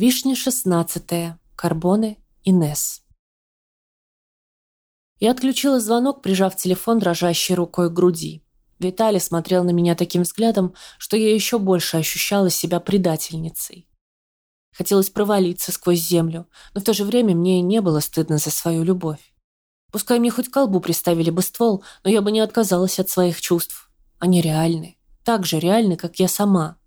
Вишня 16. Карбоны. Инес. Я отключила звонок, прижав телефон дрожащей рукой к груди. Виталий смотрел на меня таким взглядом, что я еще больше ощущала себя предательницей. Хотелось провалиться сквозь землю, но в то же время мне не было стыдно за свою любовь. Пускай мне хоть колбу приставили бы ствол, но я бы не отказалась от своих чувств. Они реальны. Так же реальны, как я сама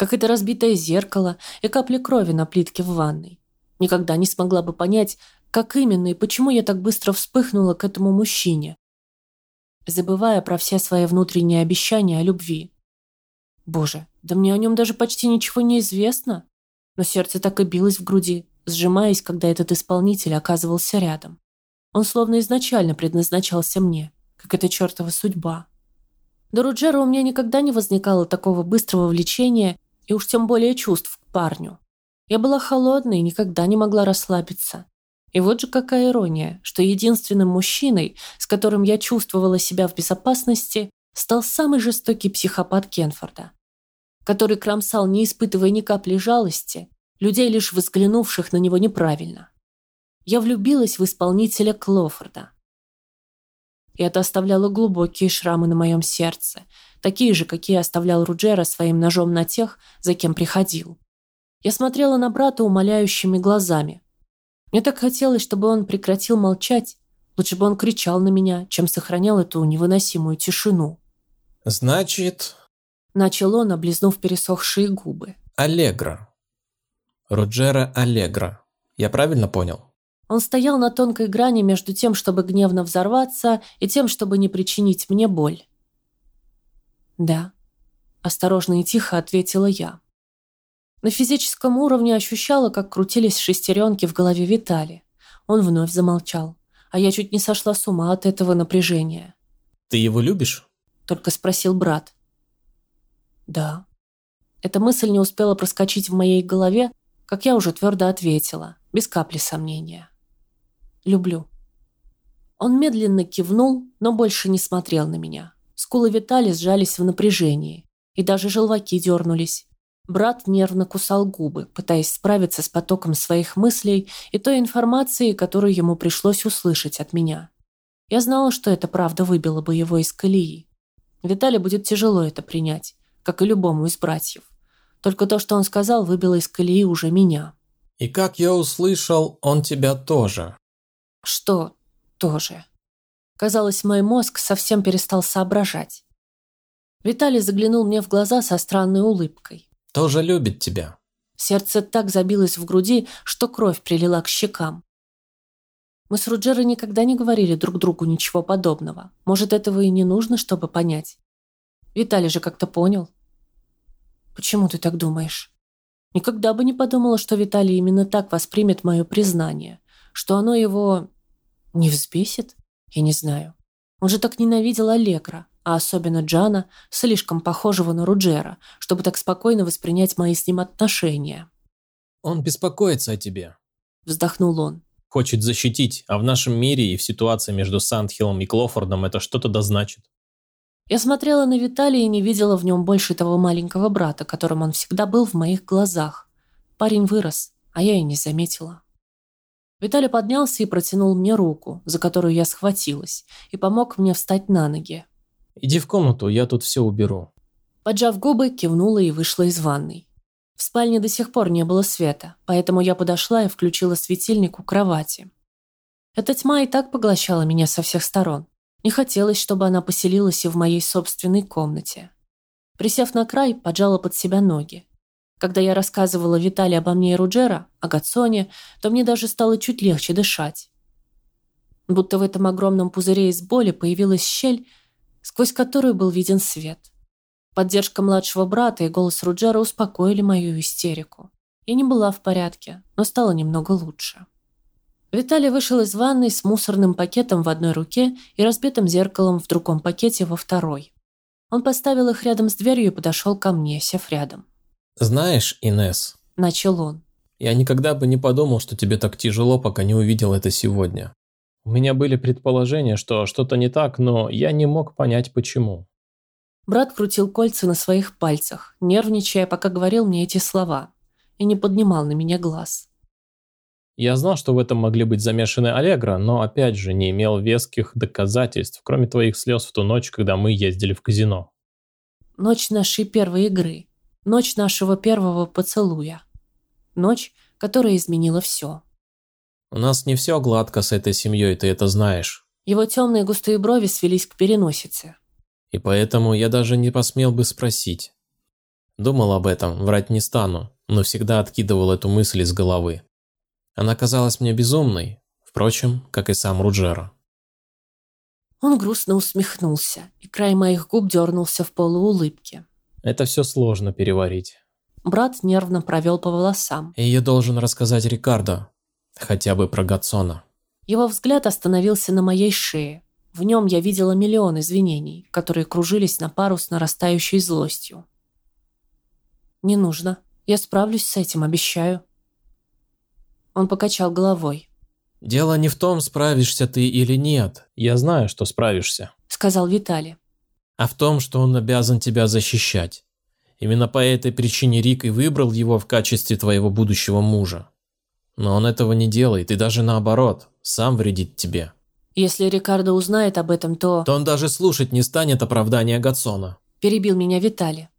как это разбитое зеркало и капли крови на плитке в ванной. Никогда не смогла бы понять, как именно и почему я так быстро вспыхнула к этому мужчине, забывая про все свои внутренние обещания о любви. Боже, да мне о нем даже почти ничего не известно. Но сердце так и билось в груди, сжимаясь, когда этот исполнитель оказывался рядом. Он словно изначально предназначался мне, как эта чертова судьба. До Руджера у меня никогда не возникало такого быстрого влечения и уж тем более чувств к парню. Я была холодной и никогда не могла расслабиться. И вот же какая ирония, что единственным мужчиной, с которым я чувствовала себя в безопасности, стал самый жестокий психопат Кенфорда, который кромсал, не испытывая ни капли жалости, людей, лишь взглянувших на него неправильно. Я влюбилась в исполнителя Клофорда. И это оставляло глубокие шрамы на моем сердце – такие же, какие оставлял Руджера своим ножом на тех, за кем приходил. Я смотрела на брата умоляющими глазами. Мне так хотелось, чтобы он прекратил молчать, лучше бы он кричал на меня, чем сохранял эту невыносимую тишину. «Значит...» Начал он, облизнув пересохшие губы. «Аллегра. Руджера Аллегра. Я правильно понял?» Он стоял на тонкой грани между тем, чтобы гневно взорваться, и тем, чтобы не причинить мне боль. «Да», – осторожно и тихо ответила я. На физическом уровне ощущала, как крутились шестеренки в голове Витали. Он вновь замолчал, а я чуть не сошла с ума от этого напряжения. «Ты его любишь?» – только спросил брат. «Да». Эта мысль не успела проскочить в моей голове, как я уже твердо ответила, без капли сомнения. «Люблю». Он медленно кивнул, но больше не смотрел на меня. Скулы Витали сжались в напряжении, и даже желваки дернулись. Брат нервно кусал губы, пытаясь справиться с потоком своих мыслей и той информации, которую ему пришлось услышать от меня. Я знала, что это правда выбило бы его из колеи. Виталий будет тяжело это принять, как и любому из братьев. Только то, что он сказал, выбило из колеи уже меня. «И как я услышал, он тебя тоже». «Что тоже?» Казалось, мой мозг совсем перестал соображать. Виталий заглянул мне в глаза со странной улыбкой. «Тоже любит тебя». Сердце так забилось в груди, что кровь прилила к щекам. Мы с Руджерой никогда не говорили друг другу ничего подобного. Может, этого и не нужно, чтобы понять. Виталий же как-то понял. Почему ты так думаешь? Никогда бы не подумала, что Виталий именно так воспримет мое признание, что оно его не взбесит. Я не знаю. Он же так ненавидел Аллегра, а особенно Джана, слишком похожего на Руджера, чтобы так спокойно воспринять мои с ним отношения. «Он беспокоится о тебе», – вздохнул он. «Хочет защитить, а в нашем мире и в ситуации между Сандхиллом и Клофордом это что-то да значит». Я смотрела на Виталия и не видела в нем больше того маленького брата, которым он всегда был в моих глазах. Парень вырос, а я и не заметила. Виталий поднялся и протянул мне руку, за которую я схватилась, и помог мне встать на ноги. «Иди в комнату, я тут все уберу». Поджав губы, кивнула и вышла из ванной. В спальне до сих пор не было света, поэтому я подошла и включила светильник у кровати. Эта тьма и так поглощала меня со всех сторон. Не хотелось, чтобы она поселилась и в моей собственной комнате. Присев на край, поджала под себя ноги. Когда я рассказывала Виталию обо мне и Руджера, о Гатсоне, то мне даже стало чуть легче дышать. Будто в этом огромном пузыре из боли появилась щель, сквозь которую был виден свет. Поддержка младшего брата и голос Руджера успокоили мою истерику. Я не была в порядке, но стало немного лучше. Виталий вышел из ванной с мусорным пакетом в одной руке и разбитым зеркалом в другом пакете во второй. Он поставил их рядом с дверью и подошел ко мне, сев рядом. «Знаешь, Инес, начал он. «Я никогда бы не подумал, что тебе так тяжело, пока не увидел это сегодня. У меня были предположения, что что-то не так, но я не мог понять, почему». Брат крутил кольца на своих пальцах, нервничая, пока говорил мне эти слова. и не поднимал на меня глаз. Я знал, что в этом могли быть замешаны Аллегра, но опять же не имел веских доказательств, кроме твоих слез в ту ночь, когда мы ездили в казино. Ночь нашей первой игры. Ночь нашего первого поцелуя. Ночь, которая изменила все. У нас не все гладко с этой семьей, ты это знаешь. Его темные густые брови свелись к переносице. И поэтому я даже не посмел бы спросить. Думал об этом, врать не стану, но всегда откидывал эту мысль из головы. Она казалась мне безумной, впрочем, как и сам Руджера. Он грустно усмехнулся, и край моих губ дернулся в полуулыбке. Это все сложно переварить. Брат нервно провел по волосам. И я должен рассказать Рикардо, хотя бы про Гатсона. Его взгляд остановился на моей шее. В нем я видела миллион извинений, которые кружились на пару с нарастающей злостью. «Не нужно. Я справлюсь с этим, обещаю». Он покачал головой. «Дело не в том, справишься ты или нет. Я знаю, что справишься», — сказал Виталий. «А в том, что он обязан тебя защищать. Именно по этой причине Рик и выбрал его в качестве твоего будущего мужа. Но он этого не делает, и даже наоборот, сам вредит тебе». «Если Рикардо узнает об этом, то...» «То он даже слушать не станет оправдания Гатсона», — перебил меня Виталий.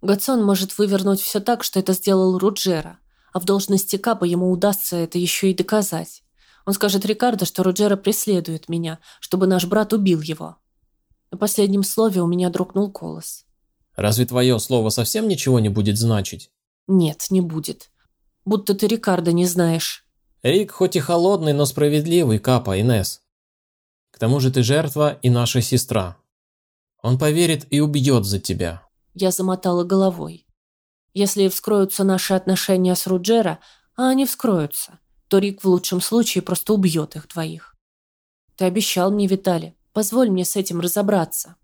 Гатсон может вывернуть все так, что это сделал Руджера, а в должности Капа ему удастся это еще и доказать. Он скажет Рикардо, что Руджера преследует меня, чтобы наш брат убил его. На последнем слове у меня дрогнул голос. «Разве твое слово совсем ничего не будет значить?» «Нет, не будет. Будто ты Рикардо не знаешь». «Рик хоть и холодный, но справедливый, Капа, Инес. К тому же ты жертва и наша сестра. Он поверит и убьет за тебя. Я замотала головой. Если вскроются наши отношения с Руджера, а они вскроются, то Рик в лучшем случае просто убьет их двоих. Ты обещал мне, Виталий, позволь мне с этим разобраться.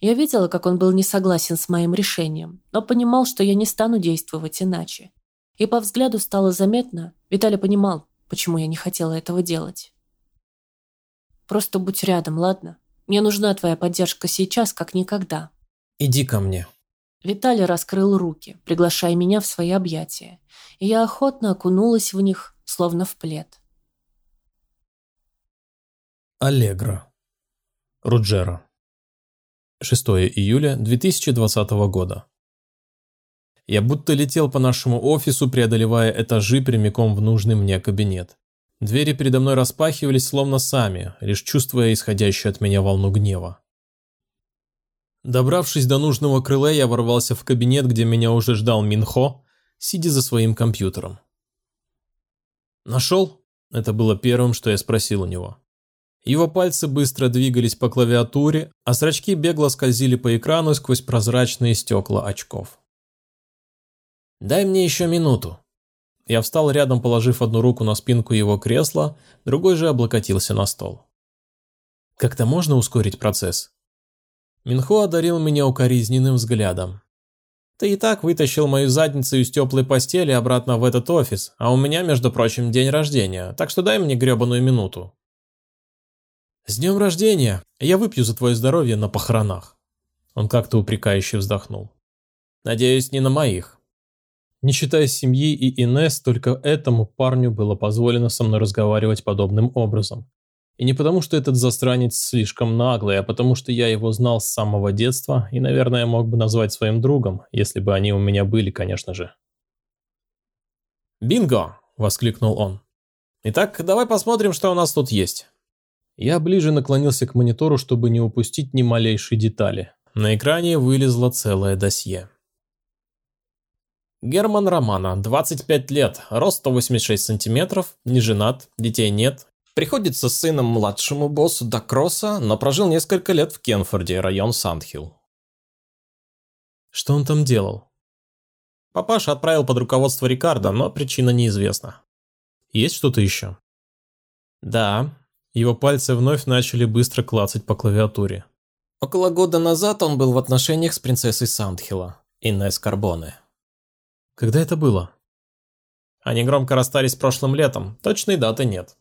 Я видела, как он был не согласен с моим решением, но понимал, что я не стану действовать иначе. И по взгляду стало заметно, Виталий понимал, почему я не хотела этого делать. Просто будь рядом, ладно? Мне нужна твоя поддержка сейчас, как никогда. «Иди ко мне». Виталий раскрыл руки, приглашая меня в свои объятия, и я охотно окунулась в них, словно в плед. Аллегро. Руджера. 6 июля 2020 года. Я будто летел по нашему офису, преодолевая этажи прямиком в нужный мне кабинет. Двери передо мной распахивались словно сами, лишь чувствуя исходящую от меня волну гнева. Добравшись до нужного крыла, я ворвался в кабинет, где меня уже ждал Минхо, сидя за своим компьютером. «Нашел?» – это было первым, что я спросил у него. Его пальцы быстро двигались по клавиатуре, а зрачки бегло скользили по экрану сквозь прозрачные стекла очков. «Дай мне еще минуту». Я встал рядом, положив одну руку на спинку его кресла, другой же облокотился на стол. «Как-то можно ускорить процесс?» Минхо одарил меня укоризненным взглядом. «Ты и так вытащил мою задницу из теплой постели обратно в этот офис, а у меня, между прочим, день рождения, так что дай мне гребаную минуту». «С днем рождения! Я выпью за твое здоровье на похоронах!» Он как-то упрекающе вздохнул. «Надеюсь, не на моих». Не считая семьи и Инес, только этому парню было позволено со мной разговаривать подобным образом. И не потому, что этот застранец слишком наглый, а потому, что я его знал с самого детства и, наверное, мог бы назвать своим другом, если бы они у меня были, конечно же. «Бинго!» – воскликнул он. «Итак, давай посмотрим, что у нас тут есть». Я ближе наклонился к монитору, чтобы не упустить ни малейшей детали. На экране вылезло целое досье. Герман Романа, 25 лет, рост 186 сантиметров, не женат, детей нет, Приходится сыном младшему боссу Дакроса, но прожил несколько лет в Кенфорде, район Сандхилл. Что он там делал? Папаша отправил под руководство Рикардо, но причина неизвестна. Есть что-то еще? Да. Его пальцы вновь начали быстро клацать по клавиатуре. Около года назад он был в отношениях с принцессой Сандхилла, Инесс Карбоне. Когда это было? Они громко расстались прошлым летом, точной даты нет.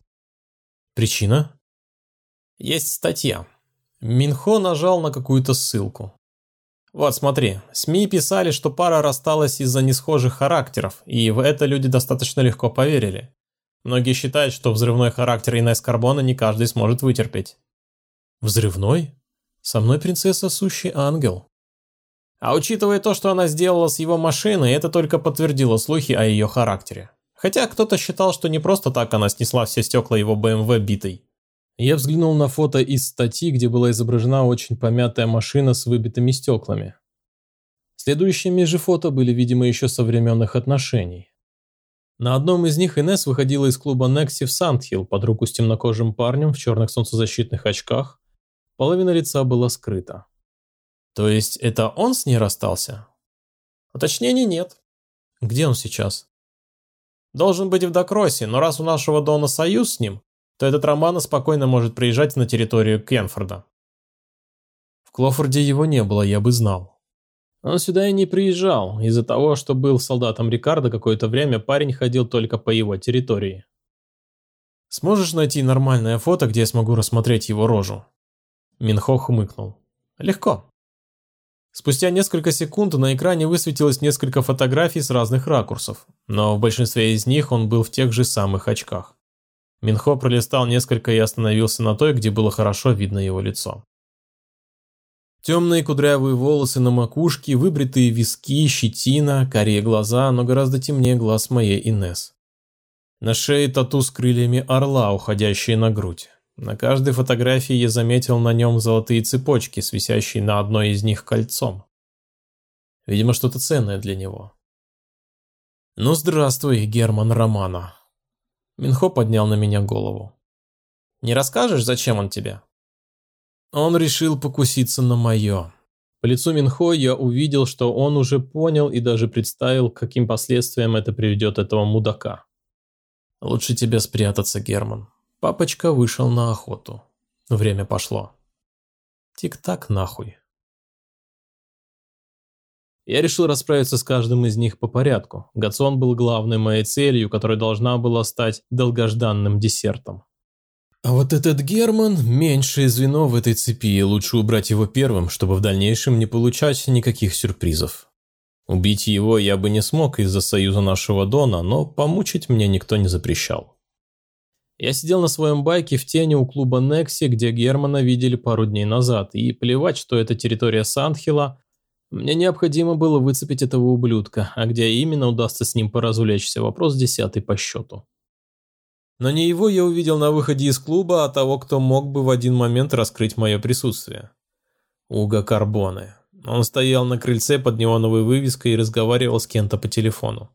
Причина? Есть статья. Минхо нажал на какую-то ссылку. Вот смотри, СМИ писали, что пара рассталась из-за несхожих характеров, и в это люди достаточно легко поверили. Многие считают, что взрывной характер Инесс Карбона не каждый сможет вытерпеть. Взрывной? Со мной принцесса сущий ангел. А учитывая то, что она сделала с его машиной, это только подтвердило слухи о ее характере. Хотя кто-то считал, что не просто так она снесла все стекла его БМВ битой. Я взглянул на фото из статьи, где была изображена очень помятая машина с выбитыми стеклами. Следующими же фото были, видимо, еще со времен отношений. На одном из них Инесс выходила из клуба Некси в Сандхилл под руку с темнокожим парнем в черных солнцезащитных очках. Половина лица была скрыта. То есть это он с ней расстался? Уточнений нет. Где он сейчас? Должен быть в Докросе, но раз у нашего Дона союз с ним, то этот Романо спокойно может приезжать на территорию Кенфорда. В Клофорде его не было, я бы знал. Он сюда и не приезжал. Из-за того, что был солдатом Рикардо какое-то время, парень ходил только по его территории. Сможешь найти нормальное фото, где я смогу рассмотреть его рожу? Минхо хмыкнул. Легко. Спустя несколько секунд на экране высветилось несколько фотографий с разных ракурсов, но в большинстве из них он был в тех же самых очках. Минхо пролистал несколько и остановился на той, где было хорошо видно его лицо. Темные кудрявые волосы на макушке, выбритые виски, щетина, карие глаза, но гораздо темнее глаз моей Инес. На шее тату с крыльями орла, уходящие на грудь. На каждой фотографии я заметил на нем золотые цепочки, свисящие на одной из них кольцом. Видимо, что-то ценное для него. «Ну, здравствуй, Герман Романо», Минхо поднял на меня голову. «Не расскажешь, зачем он тебе?» Он решил покуситься на мое. По лицу Минхо я увидел, что он уже понял и даже представил, каким последствиям это приведет этого мудака. «Лучше тебе спрятаться, Герман. Папочка вышел на охоту. Время пошло. Тик-так нахуй». Я решил расправиться с каждым из них по порядку. Гацон был главной моей целью, которая должна была стать долгожданным десертом. А вот этот Герман – меньшее звено в этой цепи, и лучше убрать его первым, чтобы в дальнейшем не получать никаких сюрпризов. Убить его я бы не смог из-за союза нашего Дона, но помучить мне никто не запрещал. Я сидел на своем байке в тени у клуба Некси, где Германа видели пару дней назад, и плевать, что это территория Сандхила, мне необходимо было выцепить этого ублюдка, а где именно удастся с ним поразвлечься, вопрос десятый по счету. Но не его я увидел на выходе из клуба, а того, кто мог бы в один момент раскрыть мое присутствие. Уга Карбоне. Он стоял на крыльце под неоновой вывеской и разговаривал с кем-то по телефону.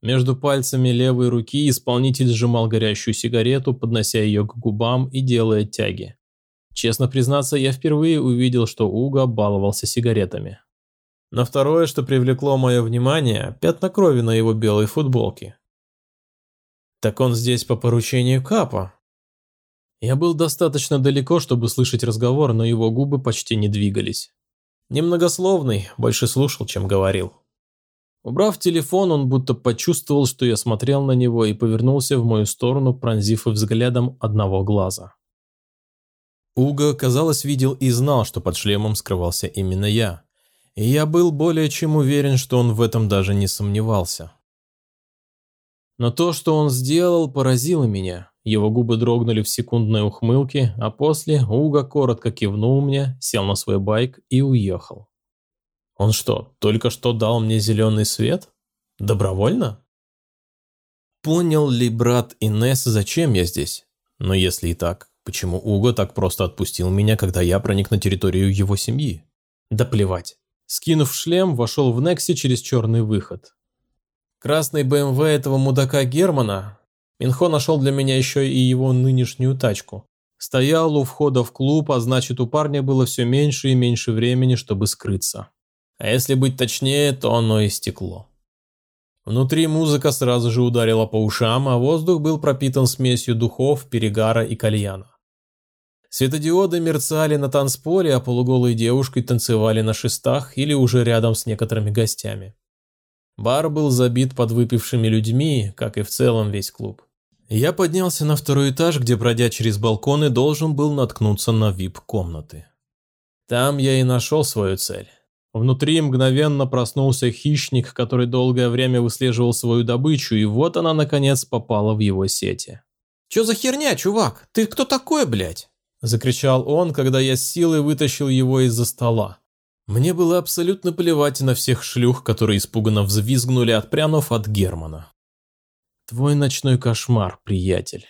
Между пальцами левой руки исполнитель сжимал горящую сигарету, поднося ее к губам и делая тяги. Честно признаться, я впервые увидел, что Уга баловался сигаретами. Но второе, что привлекло мое внимание, пятна крови на его белой футболке. Так он здесь по поручению Капа. Я был достаточно далеко, чтобы слышать разговор, но его губы почти не двигались. Немногословный, больше слушал, чем говорил. Убрав телефон, он будто почувствовал, что я смотрел на него и повернулся в мою сторону, пронзив взглядом одного глаза. Уго, казалось, видел и знал, что под шлемом скрывался именно я. И я был более чем уверен, что он в этом даже не сомневался. Но то, что он сделал, поразило меня. Его губы дрогнули в секундной ухмылке, а после Уго коротко кивнул мне, сел на свой байк и уехал. Он что, только что дал мне зеленый свет? Добровольно? Понял ли брат Инесс, зачем я здесь? Но если и так, Почему Уго так просто отпустил меня, когда я проник на территорию его семьи? Да плевать. Скинув шлем, вошел в Некси через черный выход. Красный БМВ этого мудака Германа Минхо нашел для меня еще и его нынешнюю тачку. Стоял у входа в клуб, а значит у парня было все меньше и меньше времени, чтобы скрыться. А если быть точнее, то оно и стекло. Внутри музыка сразу же ударила по ушам, а воздух был пропитан смесью духов, перегара и кальяна. Светодиоды мерцали на танцполе, а полуголые девушки танцевали на шестах или уже рядом с некоторыми гостями. Бар был забит подвыпившими людьми, как и в целом весь клуб. Я поднялся на второй этаж, где, пройдя через балконы, должен был наткнуться на вип-комнаты. Там я и нашел свою цель. Внутри мгновенно проснулся хищник, который долгое время выслеживал свою добычу, и вот она, наконец, попала в его сети. «Чё за херня, чувак? Ты кто такой, блядь?» Закричал он, когда я с силой вытащил его из-за стола. Мне было абсолютно плевать на всех шлюх, которые испуганно взвизгнули, отпрянув от Германа. Твой ночной кошмар, приятель.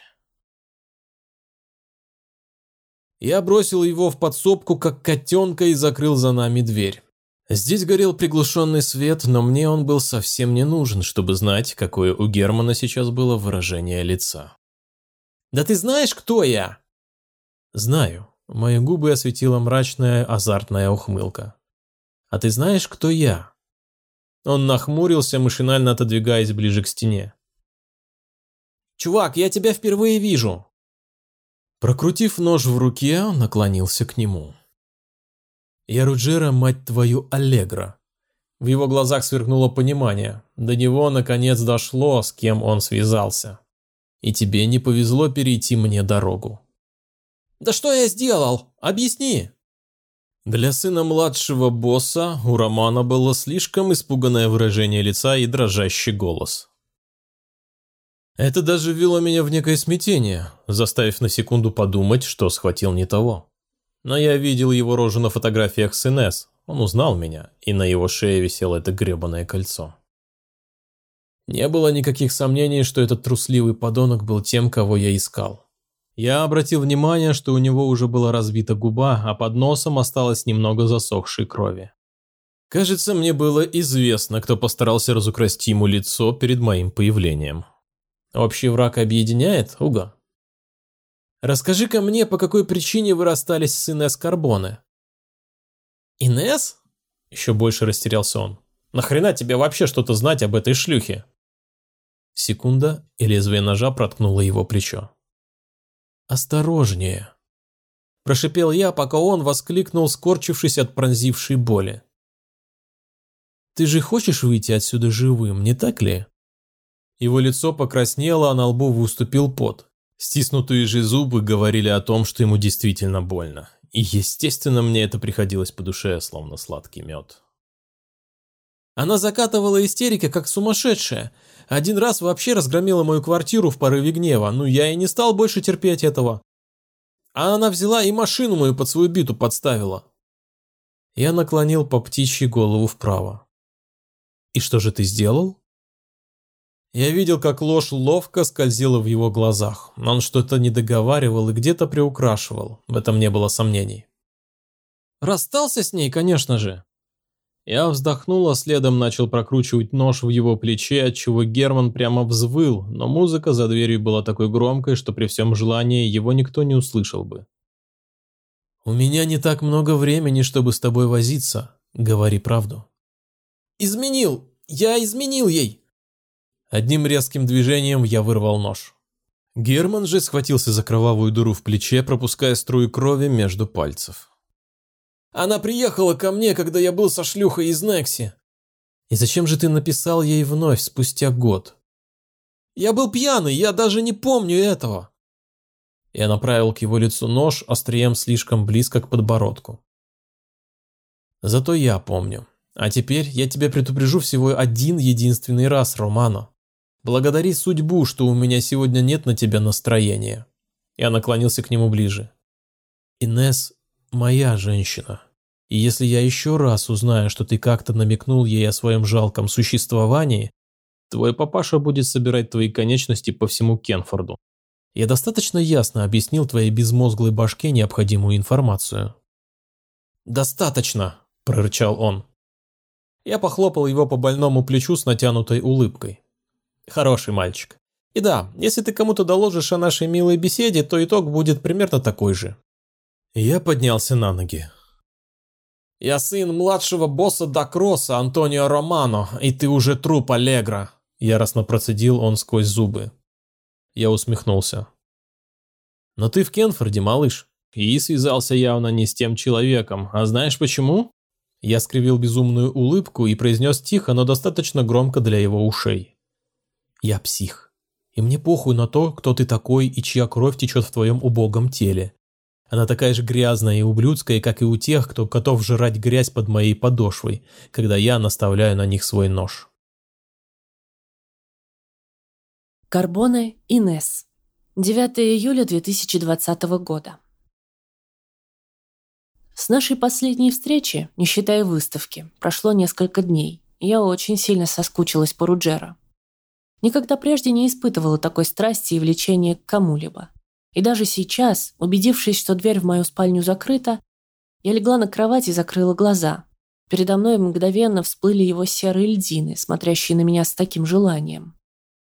Я бросил его в подсобку, как котенка, и закрыл за нами дверь. Здесь горел приглушенный свет, но мне он был совсем не нужен, чтобы знать, какое у Германа сейчас было выражение лица. «Да ты знаешь, кто я?» «Знаю». Мои губы осветила мрачная, азартная ухмылка. «А ты знаешь, кто я?» Он нахмурился, машинально отодвигаясь ближе к стене. «Чувак, я тебя впервые вижу!» Прокрутив нож в руке, он наклонился к нему. «Я Руджера, мать твою, Аллегра». В его глазах сверкнуло понимание. До него наконец дошло, с кем он связался. И тебе не повезло перейти мне дорогу. «Да что я сделал? Объясни!» Для сына младшего босса у Романа было слишком испуганное выражение лица и дрожащий голос. Это даже ввело меня в некое смятение, заставив на секунду подумать, что схватил не того. Но я видел его рожу на фотографиях с Инесс, он узнал меня, и на его шее висело это гребаное кольцо. Не было никаких сомнений, что этот трусливый подонок был тем, кого я искал. Я обратил внимание, что у него уже была разбита губа, а под носом осталось немного засохшей крови. Кажется, мне было известно, кто постарался разукрасить ему лицо перед моим появлением. Общий враг объединяет, Уга? Расскажи-ка мне, по какой причине вы расстались с Инесс Карбоне? Инесс? Еще больше растерялся он. Нахрена тебе вообще что-то знать об этой шлюхе? Секунда, и лезвие ножа проткнуло его плечо. «Осторожнее!» Прошипел я, пока он воскликнул, скорчившись от пронзившей боли. «Ты же хочешь выйти отсюда живым, не так ли?» Его лицо покраснело, а на лбу выступил пот. Стиснутые же зубы говорили о том, что ему действительно больно. И, естественно, мне это приходилось по душе, словно сладкий мед. Она закатывала истерика, как сумасшедшая. Один раз вообще разгромила мою квартиру в порыве гнева, ну я и не стал больше терпеть этого. А она взяла и машину мою под свою биту подставила. Я наклонил по птичьей голову вправо. «И что же ты сделал?» Я видел, как ложь ловко скользила в его глазах. Он что-то не договаривал и где-то приукрашивал. В этом не было сомнений. Расстался с ней, конечно же. Я вздохнул, а следом начал прокручивать нож в его плече, отчего Герман прямо взвыл, но музыка за дверью была такой громкой, что при всем желании его никто не услышал бы. «У меня не так много времени, чтобы с тобой возиться. Говори правду». «Изменил! Я изменил ей!» Одним резким движением я вырвал нож. Герман же схватился за кровавую дыру в плече, пропуская струи крови между пальцев. «Она приехала ко мне, когда я был со шлюхой из Некси». «И зачем же ты написал ей вновь, спустя год?» «Я был пьяный, я даже не помню этого». Я направил к его лицу нож острием слишком близко к подбородку. «Зато я помню. А теперь я тебя предупрежу всего один единственный раз, Романо. Благодари судьбу, что у меня сегодня нет на тебя настроения. Я наклонился к нему ближе. Инес моя женщина. И если я еще раз узнаю, что ты как-то намекнул ей о своем жалком существовании, твой папаша будет собирать твои конечности по всему Кенфорду. Я достаточно ясно объяснил твоей безмозглой башке необходимую информацию. «Достаточно», – прорычал он. Я похлопал его по больному плечу с натянутой улыбкой. Хороший мальчик. И да, если ты кому-то доложишь о нашей милой беседе, то итог будет примерно такой же. Я поднялся на ноги. «Я сын младшего босса Дакроса, Антонио Романо, и ты уже труп Аллегра», – яростно процедил он сквозь зубы. Я усмехнулся. «Но ты в Кенфорде, малыш, и связался явно не с тем человеком, а знаешь почему?» Я скривил безумную улыбку и произнес тихо, но достаточно громко для его ушей. Я псих. И мне похуй на то, кто ты такой и чья кровь течет в твоем убогом теле. Она такая же грязная и ублюдская, как и у тех, кто готов жрать грязь под моей подошвой, когда я наставляю на них свой нож. Карбоне Инес. 9 июля 2020 года. С нашей последней встречи, не считая выставки, прошло несколько дней, я очень сильно соскучилась по Руджера. Никогда прежде не испытывала такой страсти и влечения к кому-либо. И даже сейчас, убедившись, что дверь в мою спальню закрыта, я легла на кровать и закрыла глаза. Передо мной мгновенно всплыли его серые льдины, смотрящие на меня с таким желанием.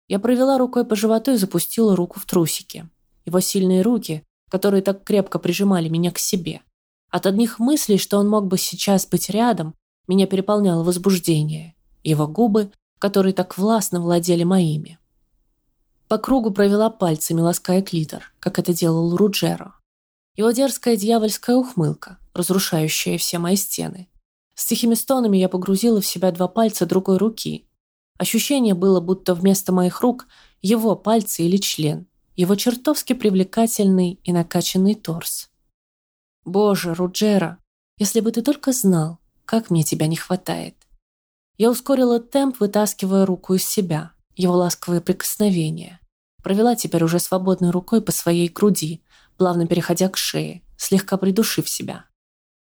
Я провела рукой по животу и запустила руку в трусики. Его сильные руки, которые так крепко прижимали меня к себе. От одних мыслей, что он мог бы сейчас быть рядом, меня переполняло возбуждение. Его губы, которые так властно владели моими. По кругу провела пальцами, лаская клитор, как это делал Руджеро. Его дерзкая дьявольская ухмылка, разрушающая все мои стены. С тихими стонами я погрузила в себя два пальца другой руки. Ощущение было, будто вместо моих рук его пальцы или член, его чертовски привлекательный и накачанный торс. Боже, Руджера, если бы ты только знал, как мне тебя не хватает. Я ускорила темп, вытаскивая руку из себя его ласковые прикосновения. Провела теперь уже свободной рукой по своей груди, плавно переходя к шее, слегка придушив себя.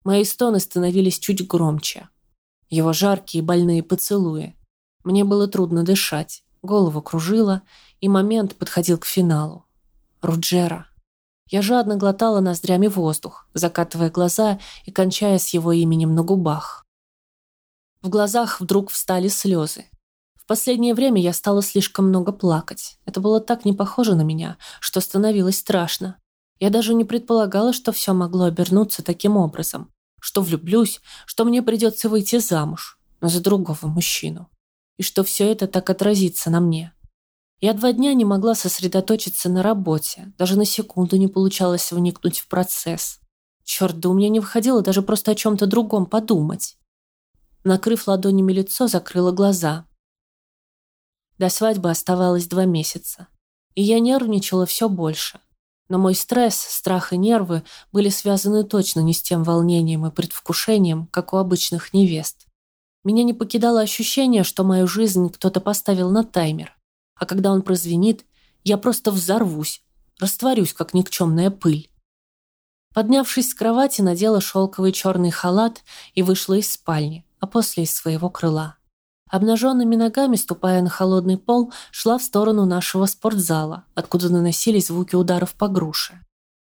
Мои стоны становились чуть громче. Его жаркие больные поцелуи. Мне было трудно дышать, голову кружило, и момент подходил к финалу. Руджера. Я жадно глотала ноздрями воздух, закатывая глаза и кончая с его именем на губах. В глазах вдруг встали слезы. В последнее время я стала слишком много плакать. Это было так не похоже на меня, что становилось страшно. Я даже не предполагала, что все могло обернуться таким образом. Что влюблюсь, что мне придется выйти замуж, но за другого мужчину. И что все это так отразится на мне. Я два дня не могла сосредоточиться на работе, даже на секунду не получалось вникнуть в процесс. Черт, да у меня не выходило даже просто о чем-то другом подумать. Накрыв ладонями лицо, закрыла глаза. До свадьбы оставалось два месяца. И я нервничала все больше. Но мой стресс, страх и нервы были связаны точно не с тем волнением и предвкушением, как у обычных невест. Меня не покидало ощущение, что мою жизнь кто-то поставил на таймер. А когда он прозвенит, я просто взорвусь, растворюсь, как никчемная пыль. Поднявшись с кровати, надела шелковый черный халат и вышла из спальни, а после из своего крыла. Обнаженными ногами, ступая на холодный пол, шла в сторону нашего спортзала, откуда наносились звуки ударов по груше.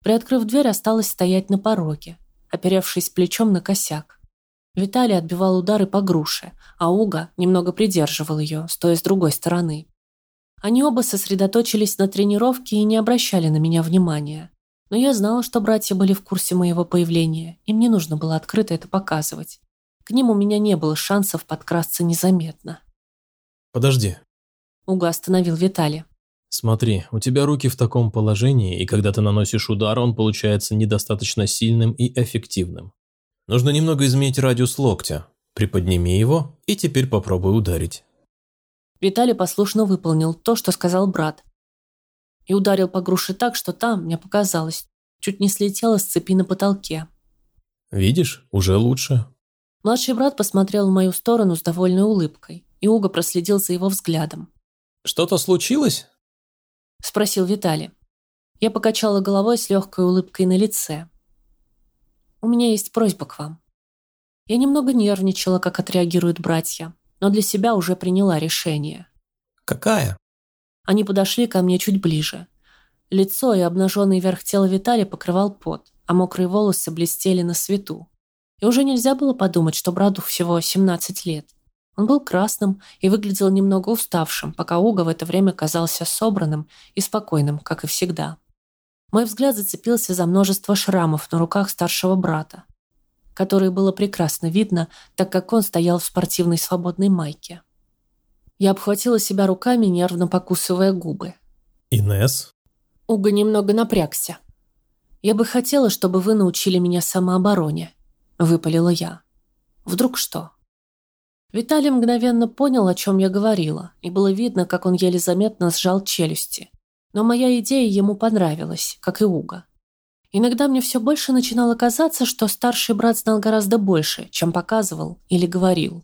Приоткрыв дверь, осталась стоять на пороге, оперевшись плечом на косяк. Виталий отбивал удары по груше, а Уга немного придерживал ее, стоя с другой стороны. Они оба сосредоточились на тренировке и не обращали на меня внимания. Но я знала, что братья были в курсе моего появления, и мне нужно было открыто это показывать. К ним у меня не было шансов подкрасться незаметно. «Подожди». Уга остановил Виталий. «Смотри, у тебя руки в таком положении, и когда ты наносишь удар, он получается недостаточно сильным и эффективным. Нужно немного изменить радиус локтя. Приподними его и теперь попробуй ударить». Виталий послушно выполнил то, что сказал брат. И ударил по груше так, что там, мне показалось, чуть не слетела с цепи на потолке. «Видишь, уже лучше. Младший брат посмотрел в мою сторону с довольной улыбкой, и Уго проследил за его взглядом. «Что-то случилось?» – спросил Виталий. Я покачала головой с легкой улыбкой на лице. «У меня есть просьба к вам». Я немного нервничала, как отреагируют братья, но для себя уже приняла решение. «Какая?» Они подошли ко мне чуть ближе. Лицо и обнаженный верх тела Виталия покрывал пот, а мокрые волосы блестели на свету. И уже нельзя было подумать, что брату всего 17 лет. Он был красным и выглядел немного уставшим, пока Уга в это время казался собранным и спокойным, как и всегда. Мой взгляд зацепился за множество шрамов на руках старшего брата, которые было прекрасно видно, так как он стоял в спортивной свободной майке. Я обхватила себя руками, нервно покусывая губы. «Инесс?» Уга немного напрягся. «Я бы хотела, чтобы вы научили меня самообороне», – выпалила я. «Вдруг что?» Виталий мгновенно понял, о чем я говорила, и было видно, как он еле заметно сжал челюсти. Но моя идея ему понравилась, как и Уга. Иногда мне все больше начинало казаться, что старший брат знал гораздо больше, чем показывал или говорил.